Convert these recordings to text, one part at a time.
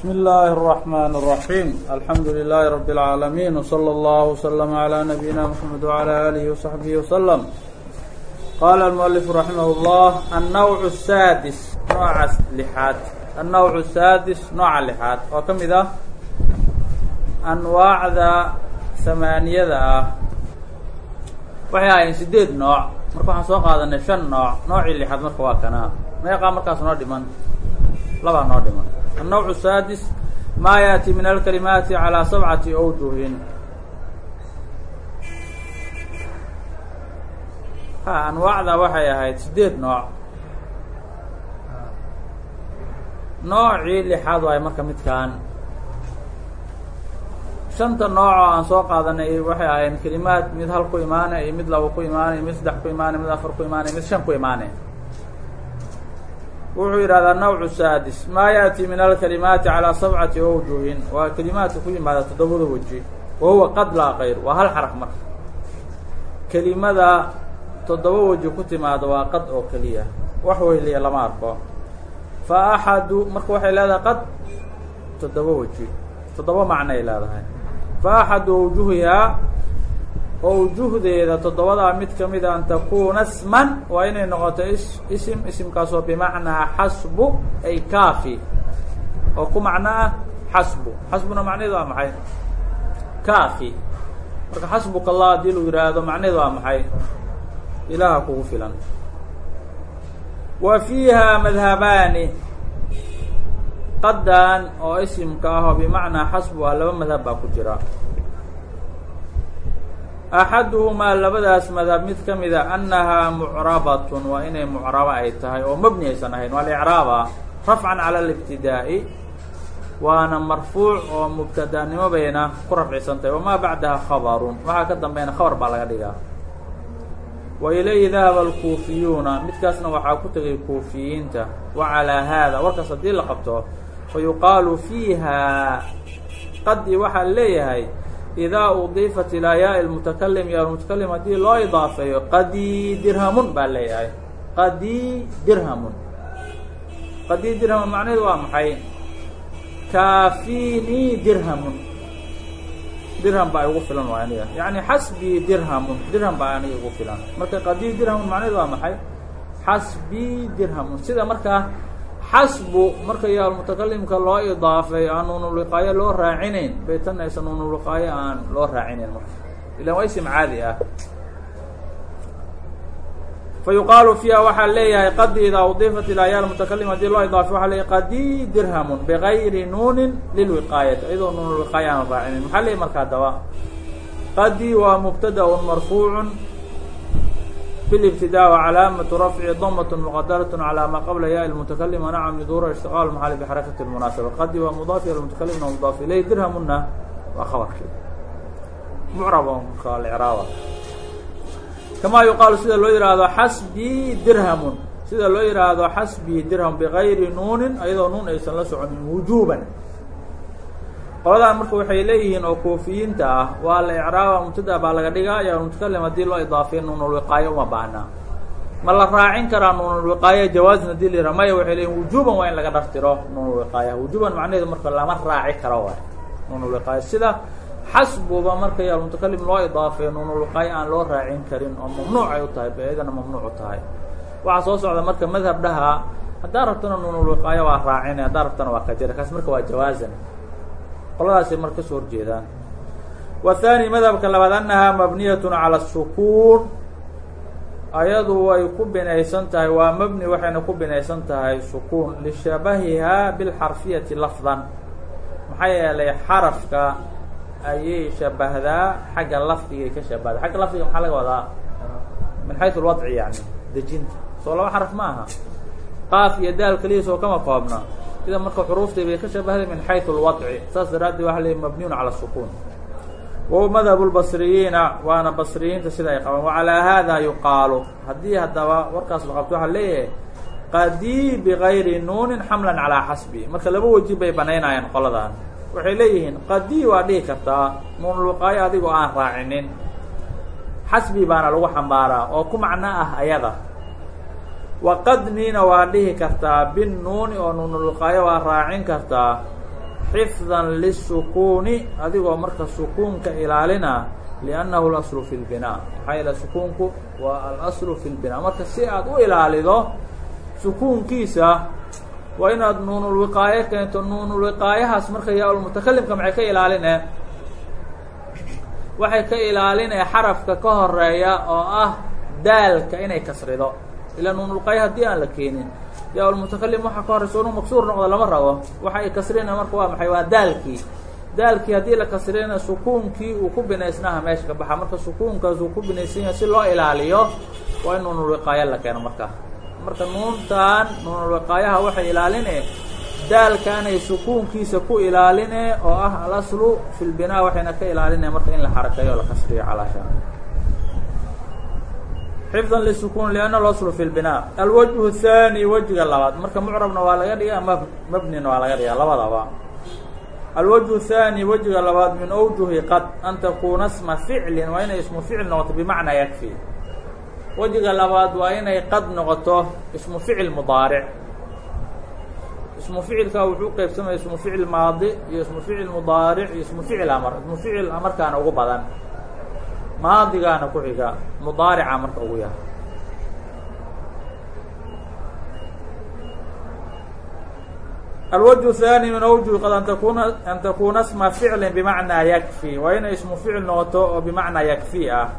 بسم الله الرحمن الرحيم الحمد لله رب العالمين وصلى الله وسلم على نبينا محمد وعلى آله وصحبه وسلم قال المؤلف رحمه الله النوع السادس nooca لحaad النوع السادس nooca لحaad oo ka mid ah أنواacda ثamaaniyada ah waxay ahaayeen sideed nooع marka waxaan soo qaadanay شhan nooع noocii لحaad marka waa kanaa meeqaa markaas noo dhiman labaa noo dhiman النوع السادس ma yأتي min الكلمaaتi عalى سبعaةi أwجuهin ha anwaacda waxay ahayd sideed nooc noocii lixaad waayo marka midkaan shanta nooc oo aan soo qaadanay waxay ahayd kelimaad mid hal ku imaanay iyo mid laba ku imaanay mid saddex ku imaanay mid afar ku imaanay mid shan ku imaanay wuxuu yidhahdaa nawcu saadis maa yaأti min alkalimaati calىa sabcati awjuhin waa kelimaadka ku yimaada toddobada weji wa huwa qad laa kayr waa hal xaraf marka. Kelimada toddoba weji ku timaada waa qad oo keliya wax weyliya lama arko. Fa axadu marka waxay leedahay qad toddoba weji toddoba macnoay leedahay. Fa axadu awjuhihaa owjuhdeeda toddobadaa mid ka mida an takuuna sman waa inay noqoto isim isimkaasoo bimacnaa xasbu ay kaafi oo ku macno ah xasbu. Xasbuna macnaheedu waa maxay? Kaafi. Marka xasbuka allah haddii lu yidhaahdo macnaheedu waa maxay? Ilaaha kugu filan. Wa fiiha madhabaani. Qadan oo isimka ah oo bimacnaa xasbu ah laba madhab baa ku jira axaduhumaa labadaas madhab mid ka mida annahaa mucrabatun waa inay mucraba ay tahay oo mabni aysan ahayn waa licraaba rafcan cala alibtidaa'i waana marfuuc oo mubtadanimo bayna ku rafcisan tahay wamaa bacdaha khabarun waxaa ka dambeena khabar baa laga dhigaa wa ilayhi dahaba alkuufiyuuna midkaasna waxaa ku tegay kuufiyiinta wa calaa haada warkaas haddii la qabto fa fiiha qadii waxaa leeyahay idaa udiifat ilaa yaai lmutakalim ya mutakalim haddii loo idaafeeyo qadii dirhamun baa leeyahay qadii dirhamun qadii dirhamun macnaheedu waa maxay kaafini dirhamun dirham baa igu filan waa aniga yani xasbii dirhamun dirham baa aniga igu filan marka qadii dirhamun macnaheedu waa maxay xasbii dirhamun sida markaa xasbu marka yaa mutakalimka loo idaafay aan nuunulwiqaayo loo raacinayn bay tan aysan nuunulwiqaayo aan loo raacinayn marka. Ilan waa isim caadi ah. Fa fiiha waxaa leeyahay qadi idaa udiifat ilaa yaa mutakalim haddii loo idaafay waxaa leeyahay qadii dirhamun bigayri nuunin lilwiqaayati iyadoo nuunulwiqaayo aan raacinayn. Maxaa leeyahy marka haddaba qadii waa mubtada-un marfuucun بالابتداء وعلاaمة رفع ضمة مqدرة على mا qبلa yاء المتكلم ونعم يdور اشتقال المحل بحركة المناسبة qdi waa مضاaف ilى المتكلم مضاaف إليه dirhمna waa خبرki معرب اعراab كما يuqaaل sida loo yihaahdo xasبي dirhم sida loo yihaahdo xasبي dirhم بغayri nuunin ayadoo nuun aysan la soconin وuجوبا qoladan marka waxay leeyihiin oo koofiyiinta ah waa la icraaba mubtada baa laga dhigaa yaa mutakalim haddii loo idaafiya nuunulwiqaayo uma baahna. Ma la raacin karaa nuunulwiqaayo jawaazna haddii la yihah maya waxay leeyihiin wujuban waa in laga dhaftiro nuunulwiqaaya wujuban macnaheedu marka lama raaci karo waay nuunulwiqaayo sida xasbuba marka yaa mutakalim loo idaafeeyo nuunulwiqaayo aan loo raacin karin oo mamnuuc ay u tahay ba iyadana mamnuuc u tahay. Waxaa soo socda marka madhab dhaha haddaa rabtana nuunulwiqaayo waa raacina haddaa rabtana waa ka jira kaas marka waa jawaazan qoladaasay mar ka soo horjeedaan wathani madhabka labaad annahaa mabniyatun cala sukuun. Ayadu way ku binaysan tahay waa mabni waxayna ku binaysan tahay sukuun. Lishabahihaa bilxarfiyati lafdan. Maxaa yeelay xarafka ayay shabahdaa xagga lafdigay ka shabahda xagga lafdiga maxaa laga wadaa? Min xaysu lwadci yani dejinta. Soo laba xaraf ma qaaf iyo daal keliya soo kama koobna sida marka xuruuftii bay ka shabahday min xayثu اlwadci saas daraaddeed waxa leey mabniyun calى الsukuun wahuwa madhabu اlbasriyiina waana basriyiinta sida ay qabaan wacalىa hada yuqaalu haddii haddaba warkaas la qabto waxaa leeyahay qadii bigayri nuunin xamlan calىa xasbi marka laba weji bay banaynayaan qoladan waxay leeyihiin qadii waa dhihi kartaa nuunulwiqaayo adigoo aan raacinin xasbi baana lagu xambaaraa oo ku macno ah ayada waqadniina waa dhihi kartaa binnuuni oo nuunulwiqaayo waa raacin kartaa xifdan lisukuuni adigoo marka sukuunka ilaalina liannahu laslu fi lbinaa maxaa yeele sukuunku waa alaslu fi lbinaa marka si aad u ilaalido sukuunkiisa waa inaad nuunulwiqaayo keento. Nuunulwiqaayahaas marka yaa-ulmutakalimka maxay ka ilaaline? Waxay ka ilaalinaya xarafka ka horreeya oo ah daalka inay kasrido ilaa nuunulwiqaayo haddii aan la keenin yaa-ulmutakalim waxaa ka horeysa inuu maksuur noqdo lama rabo waxa ay kasrina marka waa maxay waa daalkii daalkii haddii la kasrina sukuunkii uu ku binaysnaha meesha ka baxa marka sukuunkaas uu ku binaysan yahay si loo ilaaliyo waa in nuunulwiqaayo la keeno marka marka nuuntan nuunulwiqaayaha waxay ilaaline daalkaanay sukuunkiisa ku ilaaline oo ah alaslu fi lbinaa waxayna ka ilaaline marka in la xarakeeyo o la kasriyo calaasha xifdan lisukun lianna loslu fi lbinaa alwajhu ahaani wejiga labaad. Marka mucrabna waa laga dhigaa m mabnina waa laga dhigaa labadaba. Alwajhu ahaani wejiga labaad min awjuhi qad an takuuna sma ficlin waa inay ismu ficil noqoto bimacnaa yakfi. Wejiga labaad waa inay qad noqoto ismu ficil mudaaric. Ismu ficilkaa wuxuu qeybsamaya ismu ficil maadi iyo ismu ficil mudaaric iyo ismu ficil amar ismu ficil amarkaana ugu badan maadigaana ku xiga mudaarica marka ugu yahay alwجه الثاني min أwjuhi qad an takuna an takuna sma ficli bimacnaa yakfi waa inay ismu ficil noqoto oo bimacnaa yakfi ah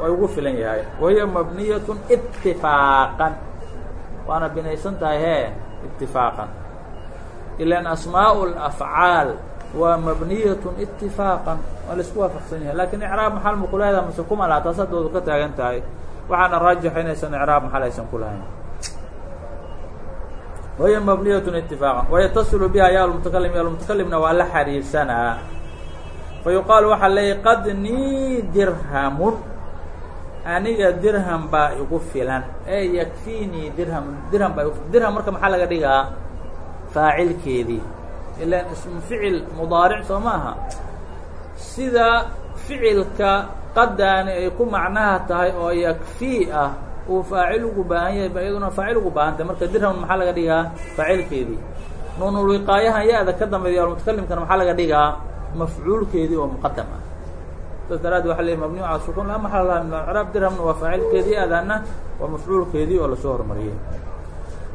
way ugu filan yahay wahiya mabniyaة itifaaqan waana binaysan tahay he itifaaqan ilan asmaaء الأfcaal waa mabniyaة itifaaqan waa la isku waafaqsan yahay. Lakin icraab maxal ma kulaheeda mase kuma laha taas haddoodu ka taagan tahay. Waxaana raajixa inaysan icraab maxal aysan ku lahayn. Wahiy mabniyaة itifaaqan wayatasilu biha ya lmutakalim ya lmutakalimna waa la xariirsanaa. Fayuqaalu waxaa leeyay qad nii dirhamun aniga dirham baa igu filan. Ee yakfiinii dirham dirham baa dirham marka maxaa laga dhigaa? Faacilkeedii ilan ismu ficil mudaaric soo maaha sida ficilka qadaani ay ku macnaha tahay oo yakfii ah uu faacil ugu baahan yahay ba iyaduna faacil ugu baahantay marka dirham maxaa laga dhigaa faacilkeedii nuunulwiqaayahan ya-da ka dambeeya almutakalimkana maxaa laga dhigaa mafcuulkeedii oo muqadam ah saas daraaddi waxa leey mabniyu cala sukun laa maxala laha min acraab dirhamna waa faacilkeedii ya-daana waa mafcuulkeedii oo la soo hormariyey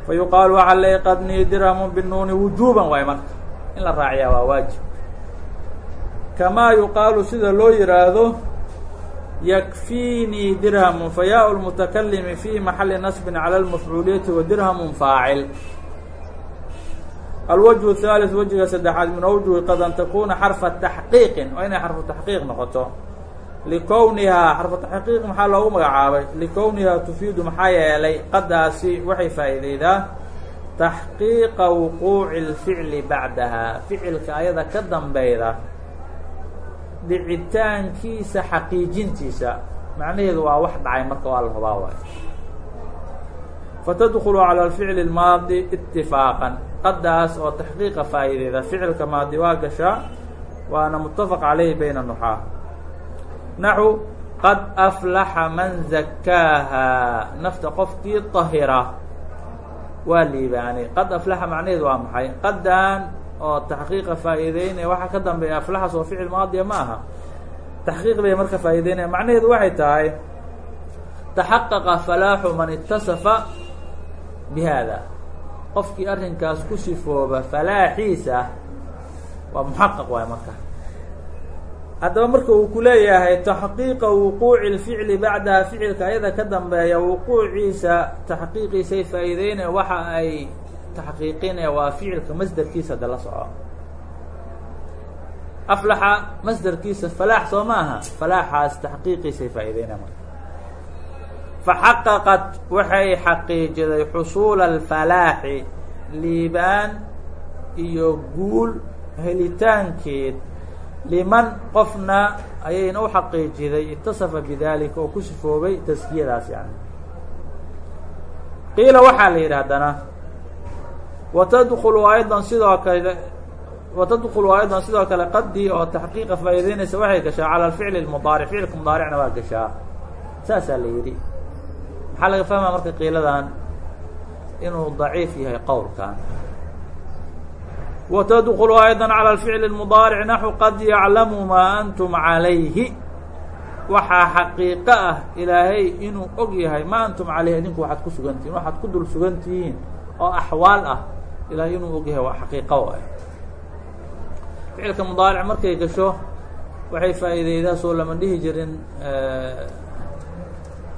fa waxaa leey qad nii dirhamun binuuni wujuuban waay marka in la raaciyaa waa waajib. Kamaa yuqaalu sida loo yihaahdo yakfiinii dirhamu fayaau lmutakalimi fii maxali nasbin cala lmafcuuliyati wa dirhamun faacil. Alwajhu haalid wejiga saddexaad min awjuhi qad an takuna xarfa taxqiiqin. Oo inay xarfu taxqiiq noqoto. Likownihaa xarfu taxqiiq maxaa loogu magacaabay? Likownihaa tufiidu maxaa yeelay qadaasi waxay faa'iideydaa taxqiiqa wuquuci اlficli bacdaha ficilka ayada ka dambeyda dhicitaankiisa xaqiijintiisa macnaheedu waa wax dhacay marka waa la hubaa waay fatadkulu calى اlficli اlmaadi itifaaqan qadaas oo taxqiiqa faa'iideeda ficilka maadi waa gashaa waana mutafaq calayhi bayna nuxaa naxu qad aflaxa man zakaaha nafta qofkii طahira waa liibaanay qad aflaxa macnaheedu waa maxay? Qadan oo taxqiiqa faa'iideynaya waxaa ka dambeeya aflaxas oo ficil maadiya ma aha. Taxqiiq bay marka faa'iideynaya macnaheedu waxay tahay taxaqaqa falaaxu man itasafa bi qofkii arrinkaas ku sifooba falaaxiisa waa muxaqaq waay marka haddaba marka uu ku leeyahay taxqiiqa wuquuci اlficli bacdaha ficilka ayada ka dambeeya wuquuciisa taxqiiqiisay faa'iideynaya waxa ay taxqiiqinaya waa ficilka masderkiisa de la soco. Aflaxa masderkiisa falaax soo ma aha falaaxaas taxqiiqiisay faa'iideynaya marka faxaqaqat waxay xaqiijiday xusuula alfalaaxi liibaan iyo guul helitaankeed liman qofna ayayna u xaqiijiday itasafa bidalika oo ku sifoobay taskiyadaas yani. Qiila waxaa la yidhi haddana watadkulu aydan sidoo kale watadkulu aydan sidoo kale qadii oo taxqiiqa faa'iideynaysa waxay gashaa cala alficli lmudaaric ficilka mudaaricna waa gashaa. Saasaa la yidhi. Maxaa laga fahmaya marka qiiladan inuu daciif yahay qowlkan وتدخل أيضا على الفعل المضارع نحو قد يعلم ما أنتم عليه waxaa xaqiiqo ah ilaahay inuu og yahay ma antum caleyh idinku waxaad ku sugantihiin waxaad ku dul sugantihiin oo axwaal ah ilaahay inuu og yahay waa xaqiiqo waay ficilka mudaaric markay gasho waxay faa'iideydaa soo lama dhihi jirin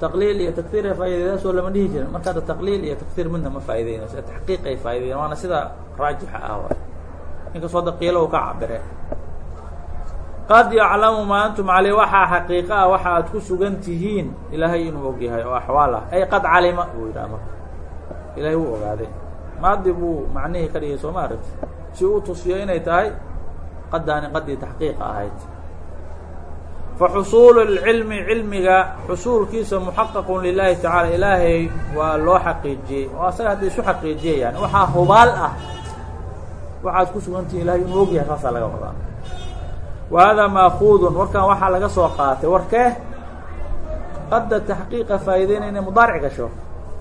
taqliil iyo taktiir ay faa'iideydaa soo lama dhihi jirin marka hadda taqliil iyo taktiir midna ma faa'ideynayso taxqiiq ay faa'ideyen waana sida raajixa ah waay inkastoo hadda qiilo u ka cabire qad yaclamu maa antum caleyh waxaa xaqiiqa ah waxa aad ku sugan tihiin ilaahay inuu og yahay oo axwaal ah. Ay qad calima buu yidhaha marka ilaahay wuu ogaaday. Maadi buu macnihii ka dhigay soo ma aragti? Si uu tusiyo inay tahay qadaani qadii taxqiiqa ahayd. Fa xusuulu lcilmi cilmiga xusuulkiisa muxaqaqun lilahi tacala ilaahay waa loo xaqiijiyey. Oo asaga hadda isu xaqiijiyayaan waxaa hubaal ah waxaad ku sugantihiin ilahay inuu og yahay saasaa laga wadaa. Wa hada maakuudun warkan waxaa laga soo qaatay warkee qadda taxqiiqa faa'ideynaya inay mudaaric gasho.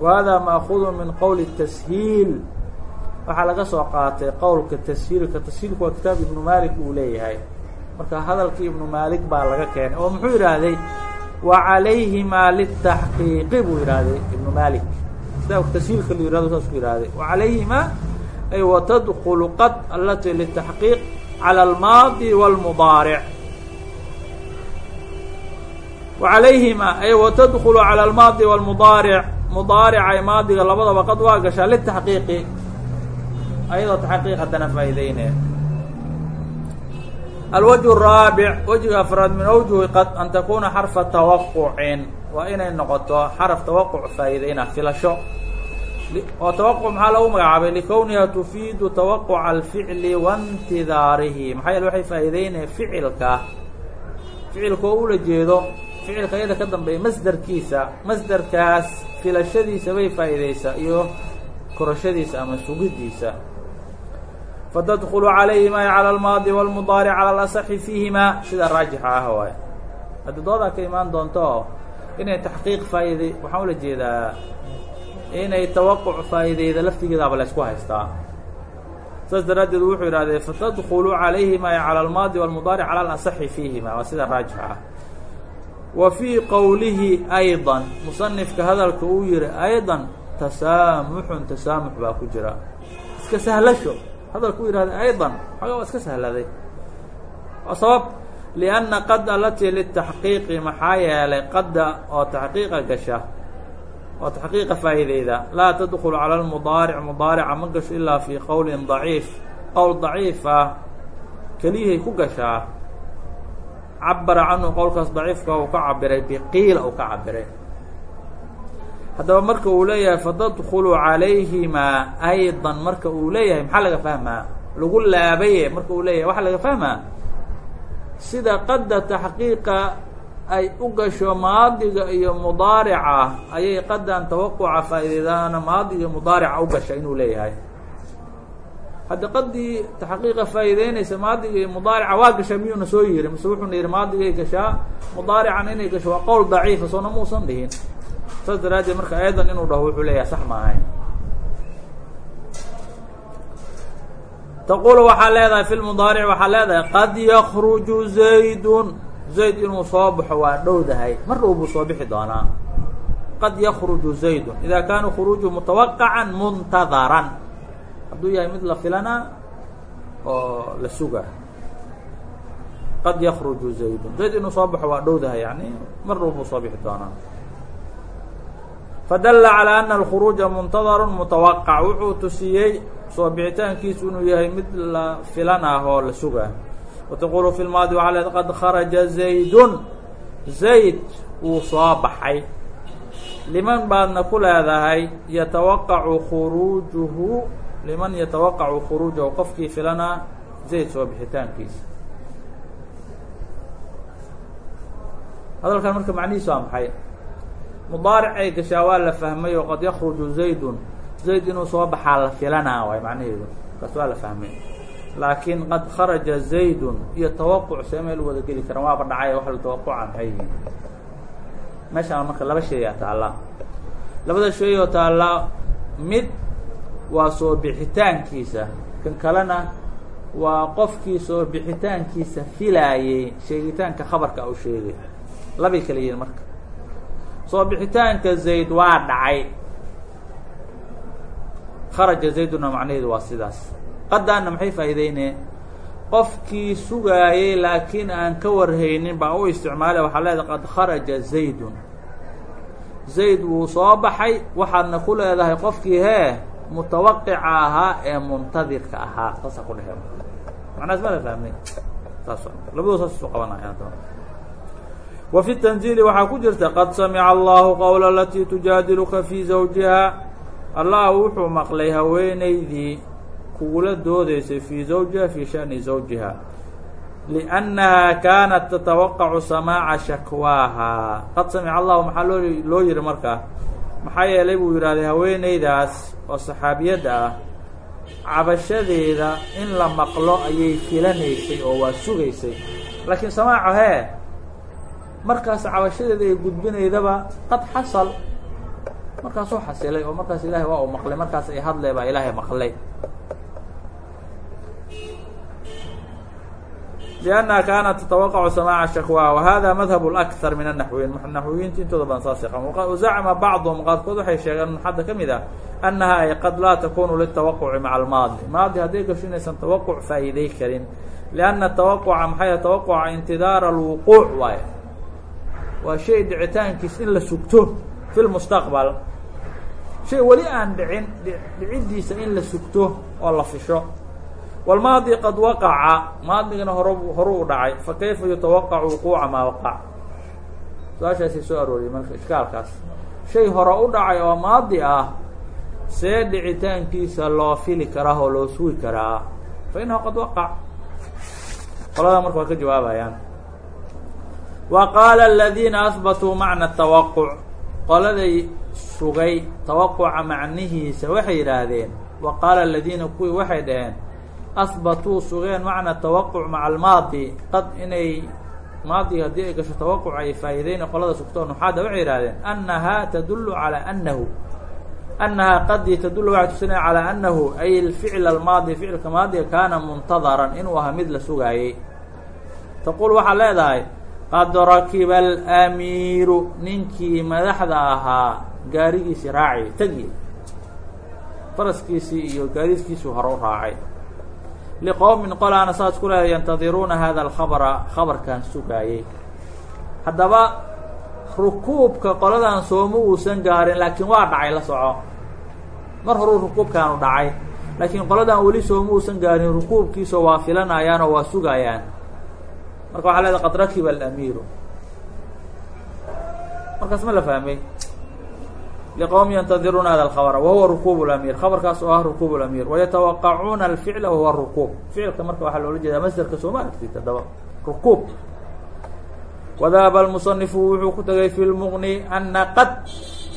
Wa maakuudun min qowli tashiil waxaa laga soo qaatay qowlka tashiilka tashiilku waa kitaab ibnu malik uu leeyahay. Marka hadalkii ibnu malik baa laga keenay oo muxuu yidhaahday wa calayhimaa litaxqiiqi buu yidhaahday ibnu malik kitaabka tashiilka la yihahdo saas ku wa calayhimaa ay watadkulu qad alati litaxqiiq على الماضي والمضارع وعaليهma ay وتدخل على الماضي والمضارع مضاaرعay maadiga labadaba qad waa gashaa للتحقيiqi ayadoo تحقيiq haddana faa'ideynaya الوجه الرaaبع وجهga أفراad min أوجه qad أn تkuna xرفa توqعin waa inay noqoto xرف توqع faa'iideyna filasho oo tawaqu maxaa lagu magacaabay? Likowniha tufiidu tawaquca alficli wantidaarihi maxaa yeele waxay faa'iideynaya ficilka. Ficilka oo ula jeedo ficilka iyada ka dambeeya masderkiisa masderkaas filashadiisa bay faa'iidaysaa iyo korashadiisa ama sugidiisa. Fatadkulu calayhimaa cala almaadi walmudaaric cala alasaxi fiihimaa sida raajixa ah waaye. Hadda doodaa ka imaan doonto inay taxqiiq faa'iiday waxaan ula jeedaa inay tawaquc faa'iideyda laftigeedaaba la ysku haystaa. Saas daraaddeed wuxuu yidhahdee fatadkhulu calayhima ee cala almaadi walmudaaric cala alasaxi fiihima. Waa sida raajix ah. Wa fii qowlihi aydan. Musanifka hadalka uu yihi aydan tasaamuxun tasaamux baa ku jira. Iska sahlasho. Hadalka uu yidhahda aydan. Xaga waa iska sahladay. Waa sabab lianna qad alatii litaxqiiqi maxaa yeelay qadda oo taxqiiqa gasha oo taxqiiqa faa'iideyda laa tadkulu calى lmudaaric mudaarica ma gasho ilaa fii qowlin daciif. Qowl daciif ah keliyahay ku gashaa cabara canhu qowlkaas daciifka uu ka cabiray biqiila uu ka cabiray haddaba marka uu leeyahay fatadkulu calayhimaa ayضa marka uu leeyahay maxaa laga fahmaa? Lagu laabaye marka uu leeyahay waxaa laga fahmaa? Sida qadda taxqiiqa ay u gasho maadiga iyo mudaarica ayay qadan tawaquca faa'ideedaana maadiga mudaarica u gasha inuu leeyahay. Hadda qadii taxqiiqa faa'iideynaysa maadiga iyo mudaarica waa gashaa miyuuna soo yiri? Mise wuxuuna yihi maadigay gashaa mudaarican inay gasho waa qowl daciifa soona muusan dhihin. Saas daraaddeed marka ayadan inuu dhaho wuxuu leeyahay sax ma ahayn. Taqulu waxaa leedahay fi lmudaaric waxaa leedahay qad yakruju zaydun zayd inuu soo baxo waa dhowdahay. Mar dhow buu soo bixi doonaa. Qad yakruju zaydun idaa kaana khuruuju mutawaqacan muntadaran. Hadduu yahay mid la filana oo la suga. Qad yakruju zaydun zayd inuu soo baxo waa dhowdahay yani mar dhow buu soo bixi doonaa. Fadalla calىa ana alkhuruuja muntadaru mutawaqac wuxuu tusiyey soo bixitaankiisu inuu yahay mid la filan oo la suga fi lmaadi waxaa leed qad kharaja zaydun zayd wuu soo baxay. liman baadna ku leedahay yatawaqacu khuruujuhu liman yatawaqacu khuruujahu qofkii filana zayd soo bixitaankiisa hadalkan marka macnihiisu waa maxay mudaaric ay gashaa waa la fahmay oo qad yakruju zaydun zayd inuu soo baxaa la filanaa waay laakiin qad kharaja zaydun iyo tawaquc see meel wada geli karaan waaba dhacay wax la tawaquca maxay yihiin meeshaan marka laba sheeyaa taallaa labada shay oo taallaa mid waa soo bixitaankiisa kan kalena waa qofkii soo bixitaankiisa filaayey sheegitaanka khabarka u sheegay. Labay kala yihiin marka. Soo bixitaanka zayd waa dhacay. Kharaja zayduna macnaheedu waa sidaas qadaana maxay faa'iideynee qofkii sugaayey laakiin aan ka warhaynin baa u isticmaala waxaa leedahay qad kharaja zaydun. Zayd wuu soo baxay waxaadna ku leedahay qofkii hee mutawaqica ahaa ee muntadirka ahaa. Saasa ku dhehe macnaas ma la fahmay saas labadoo saas isu qabanaya wa fi tanziili waxaa ku jirta qad samica allahu qowla alatii tujaadiluka fii zawjiha allah wuxuu maqlay haweenaydii kugula doodaysay fii zawjiha fii shani zawjiha. liannahaa kaanat tatawaqacu samaaca shakwaaha qad samica allahu maxaa loo loo yihi markaa maxaa yeelay buu yidhahday haweenaydaas oo saxaabiyadda ah cabashadeeda in la maqlo ayay filanaysay oo waa sugaysay laakiin samaaco hee markaas cabashadeeda ay gudbinaydaba qad xasal markaasuu xasilay oo markaas ilaahay waa uu maqlay markaas ay hadlay baa ilaahay maqlay لأnنha kaanat تتوqع samاع شhakوa وhada madhب الأكثar min النaحوiyin naxwiyiinta intooda badan saas وzacma bacضهm qaarkood waxay sheegeen hadda ka mid ah أنaha ay qad laa takunu للتوqع maعa الmaadi maadi hadday gasho inaysan توqع faa'iiday karin لأنa التوqعa maxay توqعa intidaar الوquuع waay waa shay dhicitaankiis in la sugto fi lmustaqbal shay weli aan dhicin dhiciddiisa in la sugto oo la fisho wاlmaadi qad waqaca maadigana hor u dhacay fakayfa yutawaqacu wuquuca maa waqac. Su'aashaasay soo arooriyay marka ishkaalkaas shay hore u dhacay oo maadi ah see dhicitaankiisa loo fili karaa oo loo sugi karaa. Fa inahu qad waqac. Qoladaa marka waa ka jawaabayaan. Wa qaala aladiina ahbatuu macna tawaquc qoladay sugay tawaquca macnihiisa waxay yidhaahdeen. Wa qaala aladiina kuwii waxay dhaheen ahbatuu sugeen macna tawaquc maca almaadi qad inay maadiga haddii ay gasho tawaquc ay faa'iideyn qolada sugtoo nuxaada waxay yidhahdeen annahaa tadullu calaa annahu annahaa qadii tadullu waxay tusinaya calaa annahu ay alficl almaadi ficilka maadiga kaana muntadaran inuu ahaa mid la sugaayey taquul waxaa leedahay qad rakiba alamiiru ninkii madaxda ahaa gaarigiisii raacay tegi faraskiisii iyo gaadiidkiisii hore u raacay liqowmin qolaana saas ku leeday yantadiruuna hada alkhabara khabarkan sugaayey haddaba rukuubka qoladan sooma uusan gaarin laakiin waa dhacay la soco mar horuu rukuubkaanu dhacay laakiin qoladan weli sooma uusan gaarin rukuubkiisoo waa filanayaan oo waa sugaayaan marka waxaa leedahay qad rakiba alamiiru markaas ma la fahmay liqowmi yantadiruuna hada alkhabra wahuwa rukuub اlamiir khabarkaas oo ah rukuub اlamiir wayatawaqacuuna alficla wahuwa rukuub ficilka marka waxaa loola jeedaa masderka sooma aragtid haddaba rukuub wadahaba almusanifu wuxuu ku tegay fi lmuqni ana qad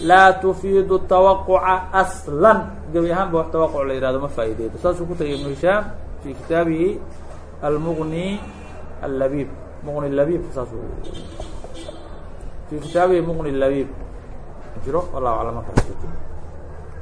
laa tufiidu tawaquca aslan gebi ahaanba wax tawaquc la yihahdo ma faa'iideydo saasuu ku tegay ibnu hishaam fi kitaabihi almuqni allabib muqni labib saas fi kitaabihi muqni labib jiro wallahu aclam markaa